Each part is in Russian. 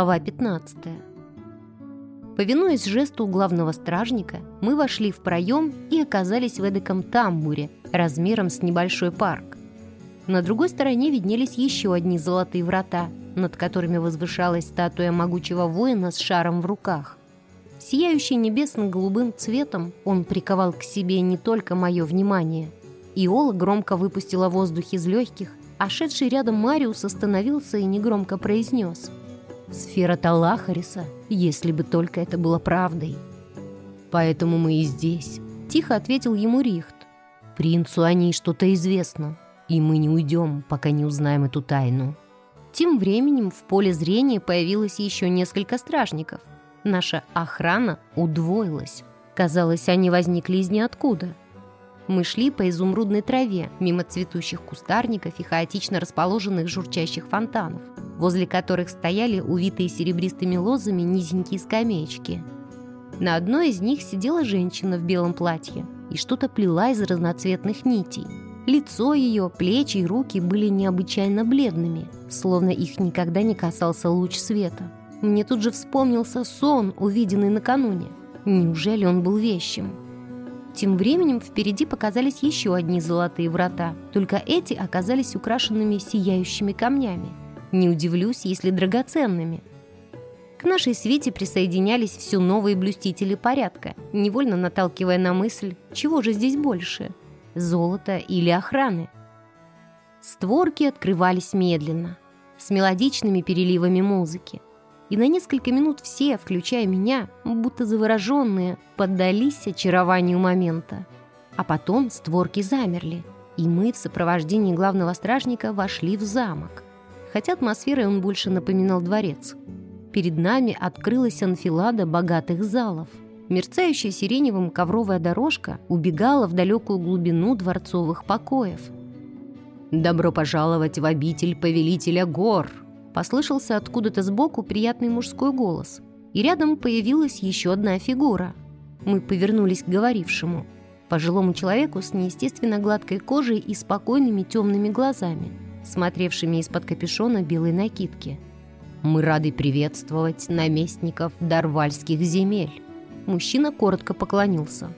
Глава 15. Повинуясь жесту главного стражника, мы вошли в проем и оказались в эдаком тамбуре, размером с небольшой парк. На другой стороне виднелись еще одни золотые врата, над которыми возвышалась статуя могучего воина с шаром в руках. Сияющий небесно-голубым цветом, он приковал к себе не только мое внимание. Иола громко выпустила воздух из легких, а шедший рядом Мариус остановился и негромко произнес «Сфера Талахариса если бы только это было правдой. Поэтому мы и здесь, тихо ответил ему Рихт. Принцу о ней что-то известно, и мы не уйдем, пока не узнаем эту тайну. Тем временем в поле зрения появилось еще несколько стражников. Наша охрана удвоилась. Казалось, они возникли из ниоткуда. Мы шли по изумрудной траве, мимо цветущих кустарников и хаотично расположенных журчащих фонтанов возле которых стояли увитые серебристыми лозами низенькие скамеечки. На одной из них сидела женщина в белом платье и что-то плела из разноцветных нитей. Лицо ее, плечи и руки были необычайно бледными, словно их никогда не касался луч света. Мне тут же вспомнился сон, увиденный накануне. Неужели он был вещим? Тем временем впереди показались еще одни золотые врата, только эти оказались украшенными сияющими камнями. Не удивлюсь, если драгоценными. К нашей свете присоединялись все новые блюстители порядка, невольно наталкивая на мысль, чего же здесь больше – золота или охраны. Створки открывались медленно, с мелодичными переливами музыки. И на несколько минут все, включая меня, будто завороженные, поддались очарованию момента. А потом створки замерли, и мы в сопровождении главного стражника вошли в замок – хотя атмосферой он больше напоминал дворец. Перед нами открылась анфилада богатых залов. Мерцающая сиреневым ковровая дорожка убегала в далекую глубину дворцовых покоев. «Добро пожаловать в обитель повелителя гор!» Послышался откуда-то сбоку приятный мужской голос, и рядом появилась еще одна фигура. Мы повернулись к говорившему, пожилому человеку с неестественно гладкой кожей и спокойными темными глазами – смотревшими из-под капюшона белой накидки. «Мы рады приветствовать наместников Дарвальских земель». Мужчина коротко поклонился.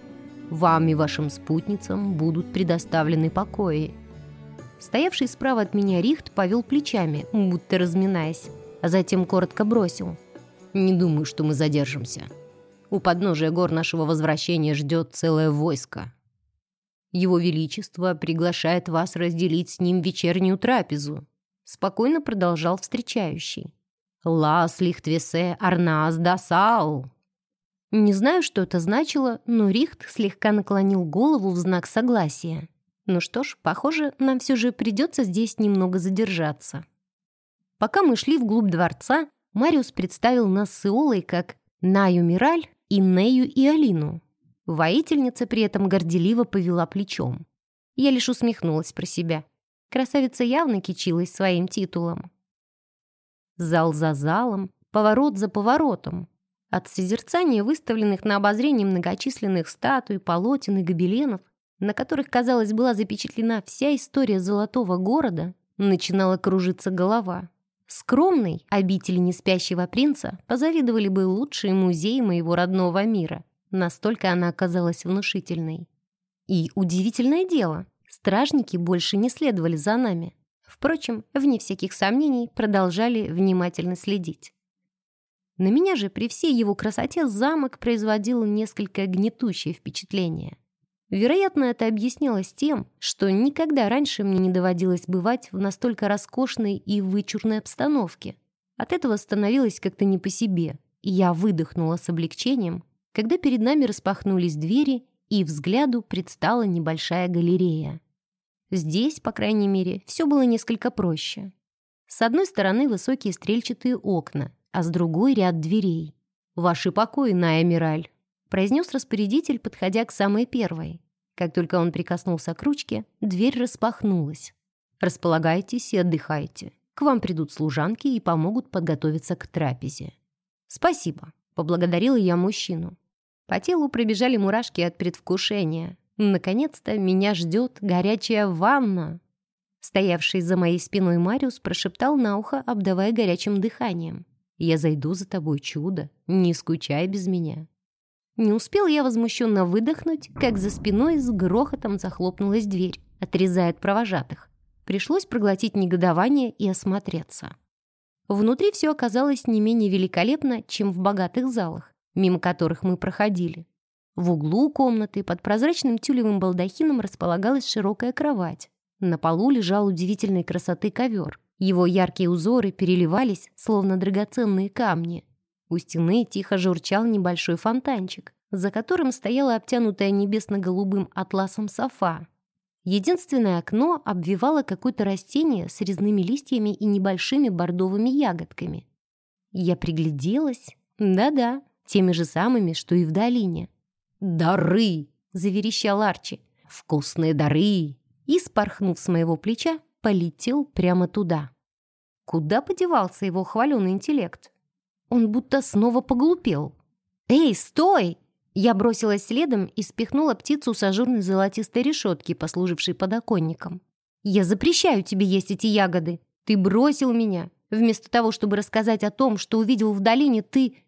«Вам и вашим спутницам будут предоставлены покои». Стоявший справа от меня Рихт повел плечами, будто разминаясь, а затем коротко бросил. «Не думаю, что мы задержимся. У подножия гор нашего возвращения ждет целое войско. Его Величество приглашает вас разделить с ним вечернюю трапезу», спокойно продолжал встречающий. «Лас лихтвесе арнас дасау». Не знаю, что это значило, но Рихт слегка наклонил голову в знак согласия. Ну что ж, похоже, нам все же придется здесь немного задержаться. Пока мы шли вглубь дворца, Мариус представил нас с Иолой как Наю Мираль и Нею и Алину. Воительница при этом горделиво повела плечом. Я лишь усмехнулась про себя. Красавица явно кичилась своим титулом. Зал за залом, поворот за поворотом. От созерцания выставленных на обозрение многочисленных статуй, полотен и гобеленов, на которых, казалось, была запечатлена вся история золотого города, начинала кружиться голова. Скромной обители неспящего принца позавидовали бы лучшие музеи моего родного мира — Настолько она оказалась внушительной. И удивительное дело, стражники больше не следовали за нами. Впрочем, вне всяких сомнений, продолжали внимательно следить. На меня же при всей его красоте замок производил несколько гнетущее впечатление. Вероятно, это объяснялось тем, что никогда раньше мне не доводилось бывать в настолько роскошной и вычурной обстановке. От этого становилось как-то не по себе, и я выдохнула с облегчением, когда перед нами распахнулись двери, и взгляду предстала небольшая галерея. Здесь, по крайней мере, все было несколько проще. С одной стороны высокие стрельчатые окна, а с другой ряд дверей. «Ваши покои, Ная Мираль», — произнес распорядитель, подходя к самой первой. Как только он прикоснулся к ручке, дверь распахнулась. «Располагайтесь и отдыхайте. К вам придут служанки и помогут подготовиться к трапезе». «Спасибо», — поблагодарила я мужчину. По телу пробежали мурашки от предвкушения. Наконец-то меня ждет горячая ванна. Стоявший за моей спиной Мариус прошептал на ухо, обдавая горячим дыханием. Я зайду за тобой, чудо. Не скучай без меня». Не успел я возмущенно выдохнуть, как за спиной с грохотом захлопнулась дверь, отрезая от провожатых. Пришлось проглотить негодование и осмотреться. Внутри все оказалось не менее великолепно, чем в богатых залах, мимо которых мы проходили. В углу комнаты под прозрачным тюлевым балдахином располагалась широкая кровать. На полу лежал удивительной красоты ковер. Его яркие узоры переливались, словно драгоценные камни. У стены тихо журчал небольшой фонтанчик, за которым стояла обтянутая небесно-голубым атласом софа. Единственное окно обвивало какое-то растение с резными листьями и небольшими бордовыми ягодками. Я пригляделась. Да-да, теми же самыми, что и в долине. «Дары!» — заверещал Арчи. «Вкусные дары!» И, спорхнув с моего плеча, полетел прямо туда. Куда подевался его хваленый интеллект? Он будто снова поглупел. «Эй, стой!» Я бросилась следом и спихнула птицу с ажурной золотистой решетки, послужившей подоконником. «Я запрещаю тебе есть эти ягоды! Ты бросил меня! Вместо того, чтобы рассказать о том, что увидел в долине, ты...»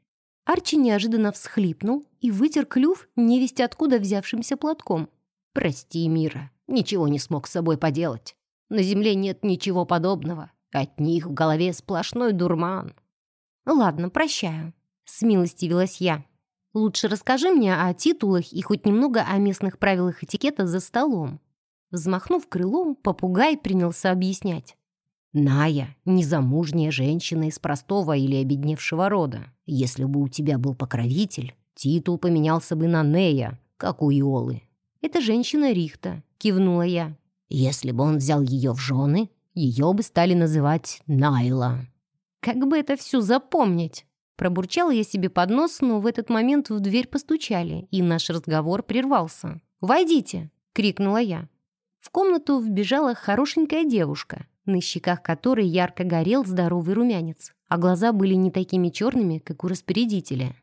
Арчи неожиданно всхлипнул и вытер клюв невесть откуда взявшимся платком. «Прости, Мира, ничего не смог с собой поделать. На земле нет ничего подобного. От них в голове сплошной дурман». «Ладно, прощаю», — смилостивилась я. «Лучше расскажи мне о титулах и хоть немного о местных правилах этикета за столом». Взмахнув крылом, попугай принялся объяснять. Ная — незамужняя женщина из простого или обедневшего рода. Если бы у тебя был покровитель, титул поменялся бы на Нея, как у Иолы. «Это женщина Рихта», — кивнула я. «Если бы он взял ее в жены, ее бы стали называть Найла». «Как бы это все запомнить?» Пробурчала я себе под нос, но в этот момент в дверь постучали, и наш разговор прервался. «Войдите!» — крикнула я. В комнату вбежала хорошенькая девушка, на щеках которой ярко горел здоровый румянец, а глаза были не такими черными, как у распорядителя.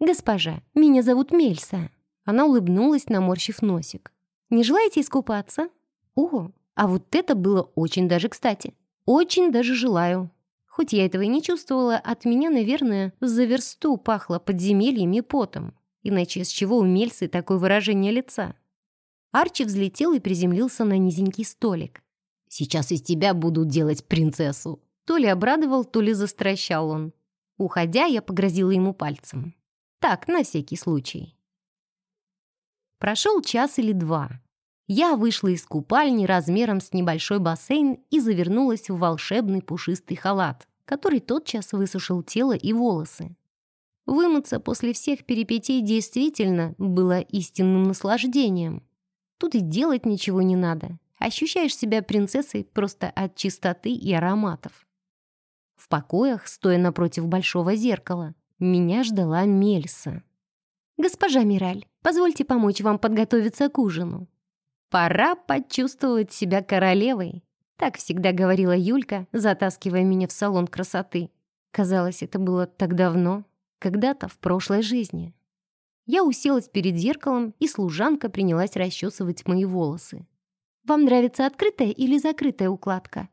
«Госпожа, меня зовут Мельса». Она улыбнулась, наморщив носик. «Не желаете искупаться?» «О, а вот это было очень даже кстати. Очень даже желаю». Хоть я этого и не чувствовала, от меня, наверное, за версту пахло подземельем и потом. Иначе с чего у Мельсы такое выражение лица? Арчи взлетел и приземлился на низенький столик. Сейчас из тебя будут делать принцессу». То ли обрадовал, то ли застращал он. Уходя, я погрозила ему пальцем. Так, на всякий случай. Прошел час или два. Я вышла из купальни размером с небольшой бассейн и завернулась в волшебный пушистый халат, который тотчас высушил тело и волосы. Вымыться после всех перипетий действительно было истинным наслаждением. Тут и делать ничего не надо. Ощущаешь себя принцессой просто от чистоты и ароматов. В покоях, стоя напротив большого зеркала, меня ждала Мельса. «Госпожа Мираль, позвольте помочь вам подготовиться к ужину». «Пора почувствовать себя королевой», так всегда говорила Юлька, затаскивая меня в салон красоты. Казалось, это было так давно, когда-то в прошлой жизни. Я уселась перед зеркалом, и служанка принялась расчесывать мои волосы. Вам нравится открытая или закрытая укладка?»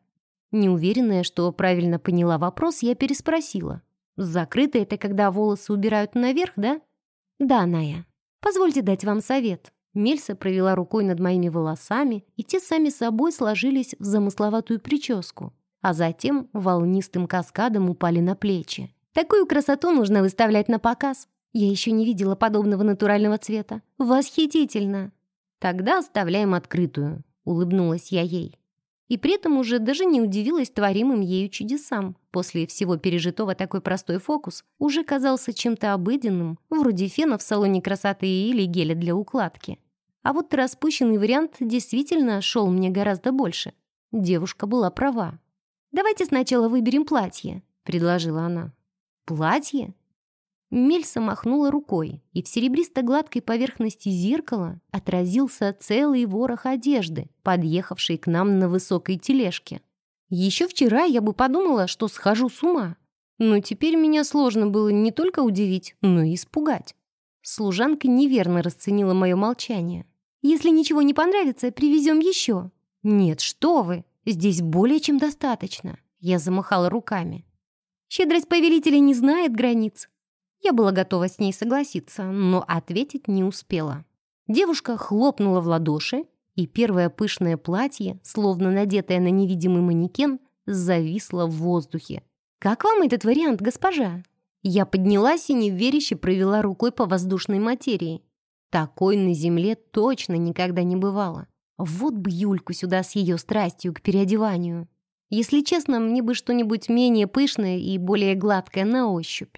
Неуверенная, что правильно поняла вопрос, я переспросила. «Закрытая — это когда волосы убирают наверх, да?» «Да, Ная. Позвольте дать вам совет». Мельса провела рукой над моими волосами, и те сами собой сложились в замысловатую прическу, а затем волнистым каскадом упали на плечи. Такую красоту нужно выставлять на показ. Я еще не видела подобного натурального цвета. Восхитительно! Тогда оставляем открытую улыбнулась я ей. И при этом уже даже не удивилась творимым ею чудесам. После всего пережитого такой простой фокус уже казался чем-то обыденным, вроде фена в салоне красоты или геля для укладки. А вот распущенный вариант действительно шел мне гораздо больше. Девушка была права. «Давайте сначала выберем платье», — предложила она. «Платье? Мельса махнула рукой, и в серебристо-гладкой поверхности зеркала отразился целый ворох одежды, подъехавший к нам на высокой тележке. Еще вчера я бы подумала, что схожу с ума. Но теперь меня сложно было не только удивить, но и испугать. Служанка неверно расценила мое молчание. «Если ничего не понравится, привезем еще». «Нет, что вы! Здесь более чем достаточно!» Я замахала руками. Щедрость повелителя не знает границ. Я была готова с ней согласиться, но ответить не успела. Девушка хлопнула в ладоши, и первое пышное платье, словно надетое на невидимый манекен, зависло в воздухе. «Как вам этот вариант, госпожа?» Я поднялась и неверяще провела рукой по воздушной материи. Такой на земле точно никогда не бывало. Вот бы Юльку сюда с ее страстью к переодеванию. Если честно, мне бы что-нибудь менее пышное и более гладкое на ощупь.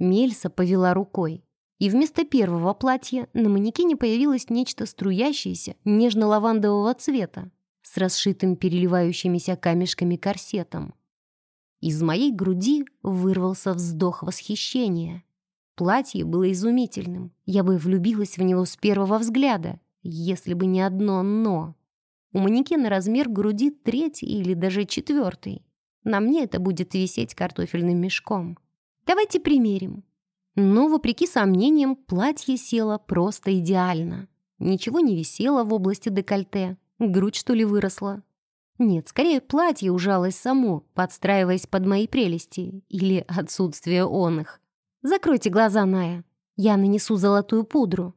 Мельса повела рукой, и вместо первого платья на манекене появилось нечто струящееся, нежно-лавандового цвета, с расшитым переливающимися камешками корсетом. Из моей груди вырвался вздох восхищения. Платье было изумительным. Я бы влюбилась в него с первого взгляда, если бы не одно «но». У манекена размер груди третий или даже четвертый. На мне это будет висеть картофельным мешком. Давайте примерим. Но, вопреки сомнениям, платье село просто идеально. Ничего не висело в области декольте. Грудь, что ли, выросла? Нет, скорее платье ужалось само, подстраиваясь под мои прелести или отсутствие он их. Закройте глаза, Ная. Я нанесу золотую пудру.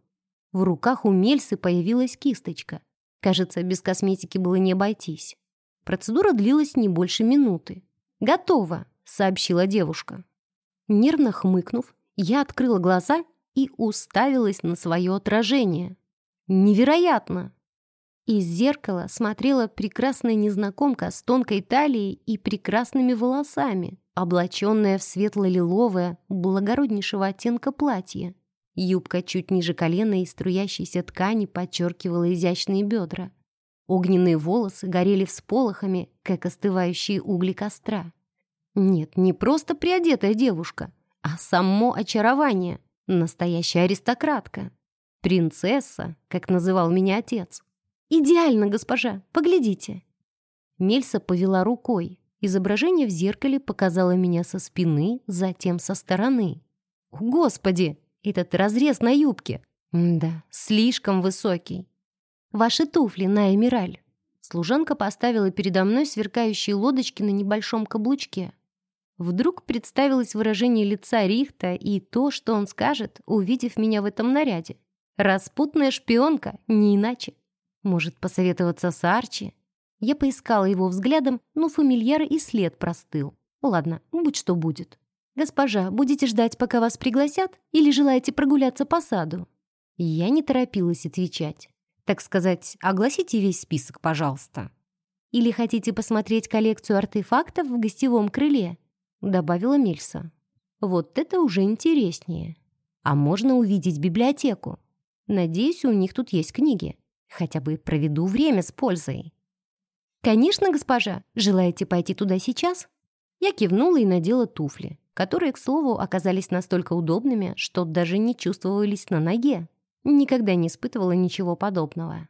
В руках у Мельсы появилась кисточка. Кажется, без косметики было не обойтись. Процедура длилась не больше минуты. «Готово», — сообщила девушка. Нервно хмыкнув, я открыла глаза и уставилась на свое отражение. «Невероятно!» Из зеркала смотрела прекрасная незнакомка с тонкой талией и прекрасными волосами, облаченная в светло-лиловое, благороднейшего оттенка платье. Юбка чуть ниже колена и струящейся ткани подчеркивала изящные бедра. Огненные волосы горели всполохами, как остывающие угли костра. Нет, не просто приодетая девушка, а само очарование, настоящая аристократка. Принцесса, как называл меня отец. «Идеально, госпожа, поглядите». Мельса повела рукой. Изображение в зеркале показало меня со спины, затем со стороны. «Господи!» Этот разрез на юбке. да, слишком высокий. Ваши туфли на эмираль. Служанка поставила передо мной сверкающие лодочки на небольшом каблучке. Вдруг представилось выражение лица Рихта и то, что он скажет, увидев меня в этом наряде. Распутная шпионка, не иначе. Может, посоветоваться с Арчи? Я поискала его взглядом, но фамильяр и след простыл. Ладно, будь что будет. «Госпожа, будете ждать, пока вас пригласят, или желаете прогуляться по саду?» Я не торопилась отвечать. Так сказать, огласите весь список, пожалуйста. «Или хотите посмотреть коллекцию артефактов в гостевом крыле?» Добавила Мельса. «Вот это уже интереснее. А можно увидеть библиотеку. Надеюсь, у них тут есть книги. Хотя бы проведу время с пользой». «Конечно, госпожа. Желаете пойти туда сейчас?» Я кивнула и надела туфли которые, к слову, оказались настолько удобными, что даже не чувствовались на ноге. Никогда не испытывала ничего подобного.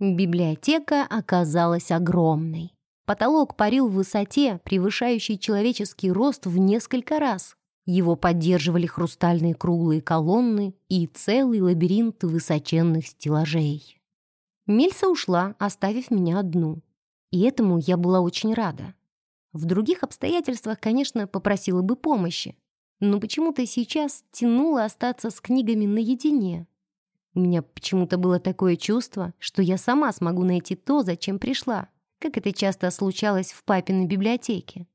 Библиотека оказалась огромной. Потолок парил в высоте, превышающей человеческий рост в несколько раз. Его поддерживали хрустальные круглые колонны и целый лабиринт высоченных стеллажей. Мельса ушла, оставив меня одну. И этому я была очень рада. В других обстоятельствах, конечно, попросила бы помощи. Но почему-то сейчас тянуло остаться с книгами наедине. У меня почему-то было такое чувство, что я сама смогу найти то, зачем пришла, как это часто случалось в папиной библиотеке.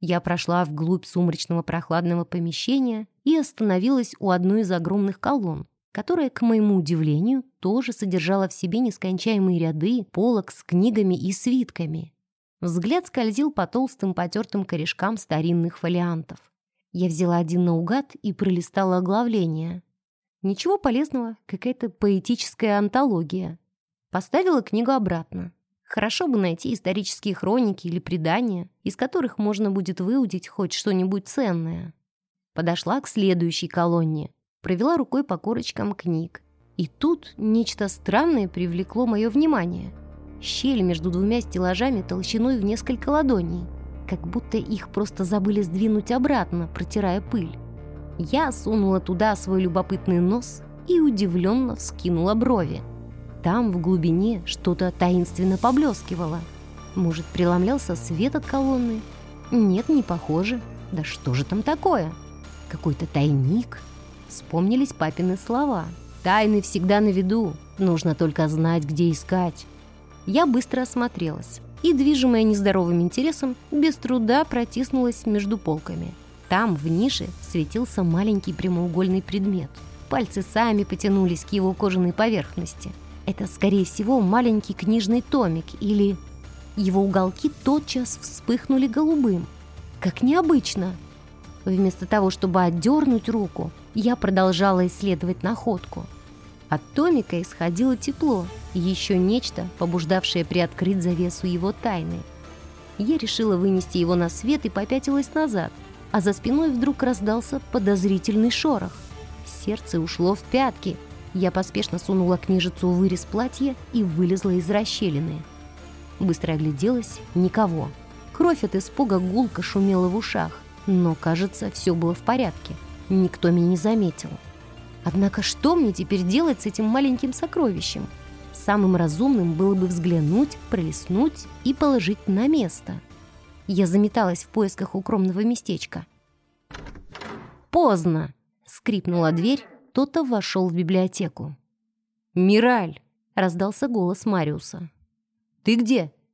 Я прошла вглубь сумрачного прохладного помещения и остановилась у одной из огромных колонн, которая, к моему удивлению, тоже содержала в себе нескончаемые ряды полок с книгами и свитками. Взгляд скользил по толстым потертым корешкам старинных фолиантов. Я взяла один наугад и пролистала оглавление. Ничего полезного, какая-то поэтическая антология. Поставила книгу обратно. Хорошо бы найти исторические хроники или предания, из которых можно будет выудить хоть что-нибудь ценное. Подошла к следующей колонне, провела рукой по корочкам книг. И тут нечто странное привлекло мое внимание — Щель между двумя стеллажами толщиной в несколько ладоней, как будто их просто забыли сдвинуть обратно, протирая пыль. Я сунула туда свой любопытный нос и удивленно вскинула брови. Там в глубине что-то таинственно поблескивало. Может, преломлялся свет от колонны? Нет, не похоже. Да что же там такое? Какой-то тайник? Вспомнились папины слова. Тайны всегда на виду. Нужно только знать, где искать. Я быстро осмотрелась и, движимая нездоровым интересом, без труда протиснулась между полками. Там, в нише, светился маленький прямоугольный предмет. Пальцы сами потянулись к его кожаной поверхности. Это, скорее всего, маленький книжный томик или... Его уголки тотчас вспыхнули голубым. Как необычно! Вместо того, чтобы отдернуть руку, я продолжала исследовать находку. От томика исходило тепло, еще нечто, побуждавшее приоткрыть завесу его тайны. Я решила вынести его на свет и попятилась назад, а за спиной вдруг раздался подозрительный шорох. Сердце ушло в пятки. Я поспешно сунула книжицу в вырез платья и вылезла из расщелины. Быстро огляделась — никого. Кровь от испуга гулко шумела в ушах, но, кажется, все было в порядке. Никто меня не заметил. Однако что мне теперь делать с этим маленьким сокровищем? Самым разумным было бы взглянуть, пролистнуть и положить на место. Я заметалась в поисках укромного местечка. «Поздно!» — скрипнула дверь, кто-то вошел в библиотеку. «Мираль!» — раздался голос Мариуса. «Ты где?»